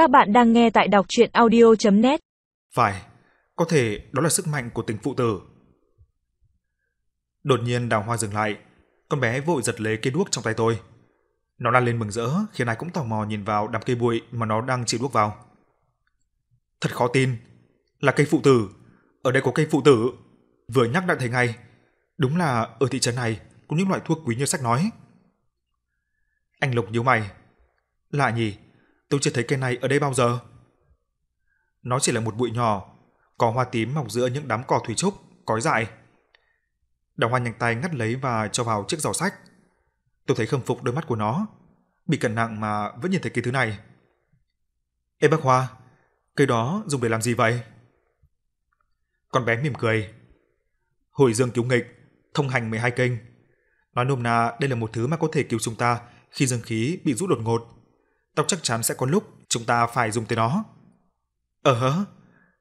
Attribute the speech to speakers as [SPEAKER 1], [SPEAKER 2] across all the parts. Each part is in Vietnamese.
[SPEAKER 1] Các bạn đang nghe tại đọc chuyện audio.net
[SPEAKER 2] Phải, có thể đó là sức mạnh của tình phụ tử. Đột nhiên đào hoa dừng lại, con bé vội giật lấy cây đuốc trong tay tôi. Nó lan lên mừng rỡ, khiến ai cũng tò mò nhìn vào đám cây bụi mà nó đang chịu đuốc vào. Thật khó tin, là cây phụ tử, ở đây có cây phụ tử. Vừa nhắc đã thấy ngay, đúng là ở thị trấn này có những loại thuốc quý như sách nói. Anh Lục nhíu mày. Lạ nhỉ, tôi chưa thấy cây này ở đây bao giờ. Nó chỉ là một bụi nhỏ, có hoa tím mọc giữa những đám cỏ thủy trúc, cói dại. Đào Hoa nhanh tay ngắt lấy và cho vào chiếc giỏ sách. Tôi thấy khâm phục đôi mắt của nó, bị cẩn nặng mà vẫn nhìn thấy cái thứ này. Ê bác Hoa, cây đó dùng để làm gì vậy? Con bé mỉm cười. Hồi dương cứu nghịch, thông hành 12 kênh. Nói nôm na đây là một thứ mà có thể cứu chúng ta khi dương khí bị rút đột ngột. Tao chắc chắn sẽ có lúc chúng ta phải dùng tới nó. Ờ hớ,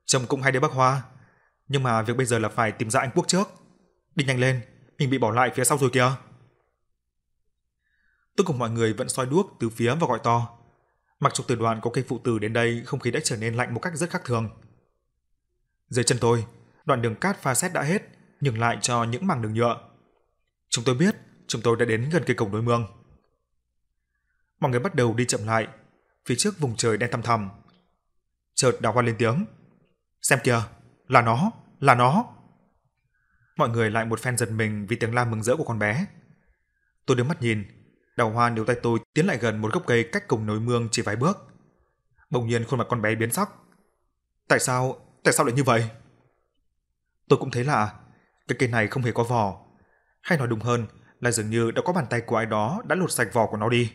[SPEAKER 2] chồng cũng hay đấy bác Hoa. Nhưng mà việc bây giờ là phải tìm ra anh Quốc trước. Đi nhanh lên, mình bị bỏ lại phía sau rồi kìa. Tôi cùng mọi người vẫn soi đuốc từ phía và gọi to. Mặc dù từ đoàn có cây phụ tử đến đây, không khí đã trở nên lạnh một cách rất khác thường. Dưới chân tôi, đoạn đường cát pha xét đã hết, nhường lại cho những mảng đường nhựa. Chúng tôi biết, chúng tôi đã đến gần cây cổng đối mương. Mọi người bắt đầu đi chậm lại, phía trước vùng trời đen thăm thẳm. Chợt đào hoa lên tiếng. Xem kìa, là nó, là nó. Mọi người lại một phen giật mình vì tiếng la mừng rỡ của con bé. Tôi đưa mắt nhìn, đào hoa níu tay tôi tiến lại gần một gốc cây cách cổng nối mương chỉ vài bước. Bỗng nhiên khuôn mặt con bé biến sắc. Tại sao, tại sao lại như vậy? Tôi cũng thấy lạ, cái cây này không hề có vỏ. Hay nói đúng hơn là dường như đã có bàn tay của ai đó đã lột sạch vỏ của nó đi.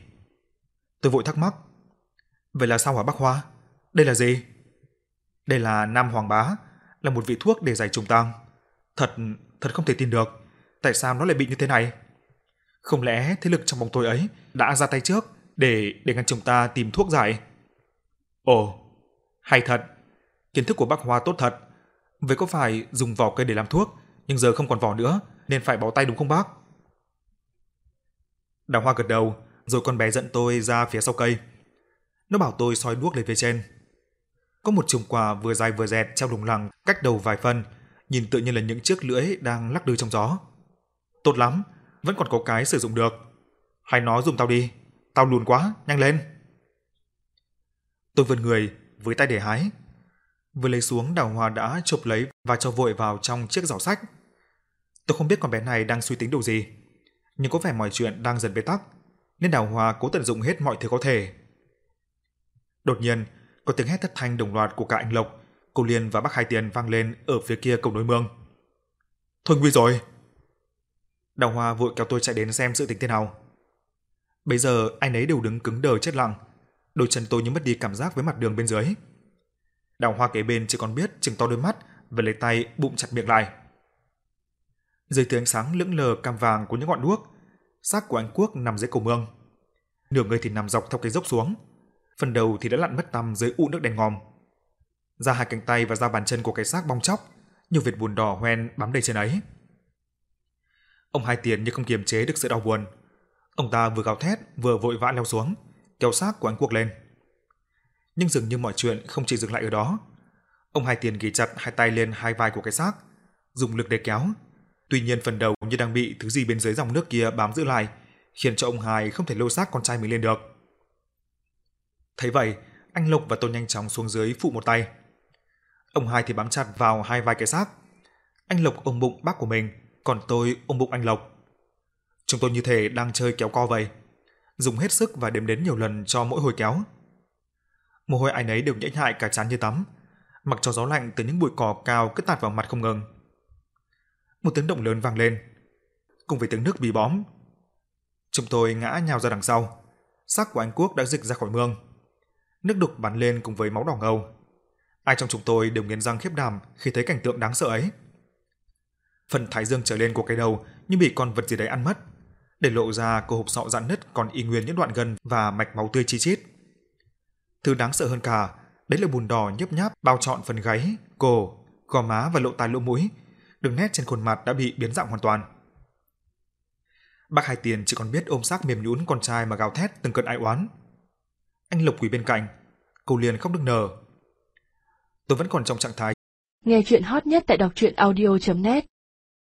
[SPEAKER 2] Tôi vội thắc mắc. Vậy là sao hả bác Hoa? Đây là gì? Đây là Nam Hoàng Bá, là một vị thuốc để giải trùng tăng. Thật, thật không thể tin được. Tại sao nó lại bị như thế này? Không lẽ thế lực trong bóng tối ấy đã ra tay trước để để ngăn chúng ta tìm thuốc giải? Ồ, hay thật. Kiến thức của bác Hoa tốt thật. Vậy có phải dùng vỏ cây để làm thuốc, nhưng giờ không còn vỏ nữa, nên phải bó tay đúng không bác? Đào Hoa gật đầu, rồi con bé dẫn tôi ra phía sau cây. Nó bảo tôi soi đuốc lên phía trên. Có một chùm quả vừa dài vừa dẹt treo lủng lẳng cách đầu vài phân, nhìn tự nhiên là những chiếc lưỡi đang lắc lư trong gió. Tốt lắm, vẫn còn có cái sử dụng được. Hay nó dùng tao đi, tao lùn quá, nhanh lên. Tôi vươn người, với tay để hái. Vừa lấy xuống đào hoa đã chụp lấy và cho vội vào trong chiếc giỏ sách. Tôi không biết con bé này đang suy tính điều gì, nhưng có vẻ mọi chuyện đang dần bế tắc, nên đào hoa cố tận dụng hết mọi thứ có thể. Đột nhiên, có tiếng hét thất thanh đồng loạt của cả anh Lộc, cô Liên và bác Hai Tiền vang lên ở phía kia cổng đối mương. Thôi nguy rồi! Đào Hoa vội kéo tôi chạy đến xem sự tình thế nào. Bây giờ anh ấy đều đứng cứng đờ chết lặng, đôi chân tôi như mất đi cảm giác với mặt đường bên dưới. Đào Hoa kế bên chỉ còn biết chừng to đôi mắt và lấy tay bụng chặt miệng lại. Dưới tiếng sáng lững lờ cam vàng của những ngọn đuốc, xác của anh Quốc nằm dưới cầu mương. Nửa người thì nằm dọc theo cái dốc xuống, phần đầu thì đã lặn mất tăm dưới u nước đen ngòm. Ra hai cánh tay và ra bàn chân của cái xác bong chóc, nhiều vệt buồn đỏ hoen bám đầy trên ấy. Ông Hai Tiền như không kiềm chế được sự đau buồn. Ông ta vừa gào thét vừa vội vã leo xuống, kéo xác của anh Quốc lên. Nhưng dường như mọi chuyện không chỉ dừng lại ở đó. Ông Hai Tiền ghi chặt hai tay lên hai vai của cái xác, dùng lực để kéo. Tuy nhiên phần đầu như đang bị thứ gì bên dưới dòng nước kia bám giữ lại, khiến cho ông Hai không thể lôi xác con trai mình lên được. Thấy vậy, anh Lộc và tôi nhanh chóng xuống dưới phụ một tay. Ông hai thì bám chặt vào hai vai cái xác. Anh Lộc ôm bụng bác của mình, còn tôi ôm bụng anh Lộc. Chúng tôi như thể đang chơi kéo co vậy, dùng hết sức và đếm đến nhiều lần cho mỗi hồi kéo. Mồ hôi ai nấy đều nhễ nhại cả trán như tắm, mặc cho gió lạnh từ những bụi cỏ cao cứ tạt vào mặt không ngừng. Một tiếng động lớn vang lên, cùng với tiếng nước bì bõm. Chúng tôi ngã nhào ra đằng sau, xác của anh Quốc đã dịch ra khỏi mương. Nước đục bắn lên cùng với máu đỏ ngầu. Ai trong chúng tôi đều nghiến răng khiếp đảm khi thấy cảnh tượng đáng sợ ấy. Phần thái dương trở lên của cái đầu như bị con vật gì đấy ăn mất, để lộ ra cổ hộp sọ dạn nứt còn y nguyên những đoạn gân và mạch máu tươi chi chít. Thứ đáng sợ hơn cả, đấy là bùn đỏ nhấp nháp bao trọn phần gáy, cổ, gò má và lộ tai lỗ mũi, đường nét trên khuôn mặt đã bị biến dạng hoàn toàn. Bác Hai Tiền chỉ còn biết ôm xác mềm nhũn con trai mà gào thét từng cơn ai oán. Anh Lộc quỳ bên cạnh, cô liền khóc nức nở. Tôi vẫn còn trong trạng thái.
[SPEAKER 3] Nghe chuyện hot nhất tại đọc truyện audio.net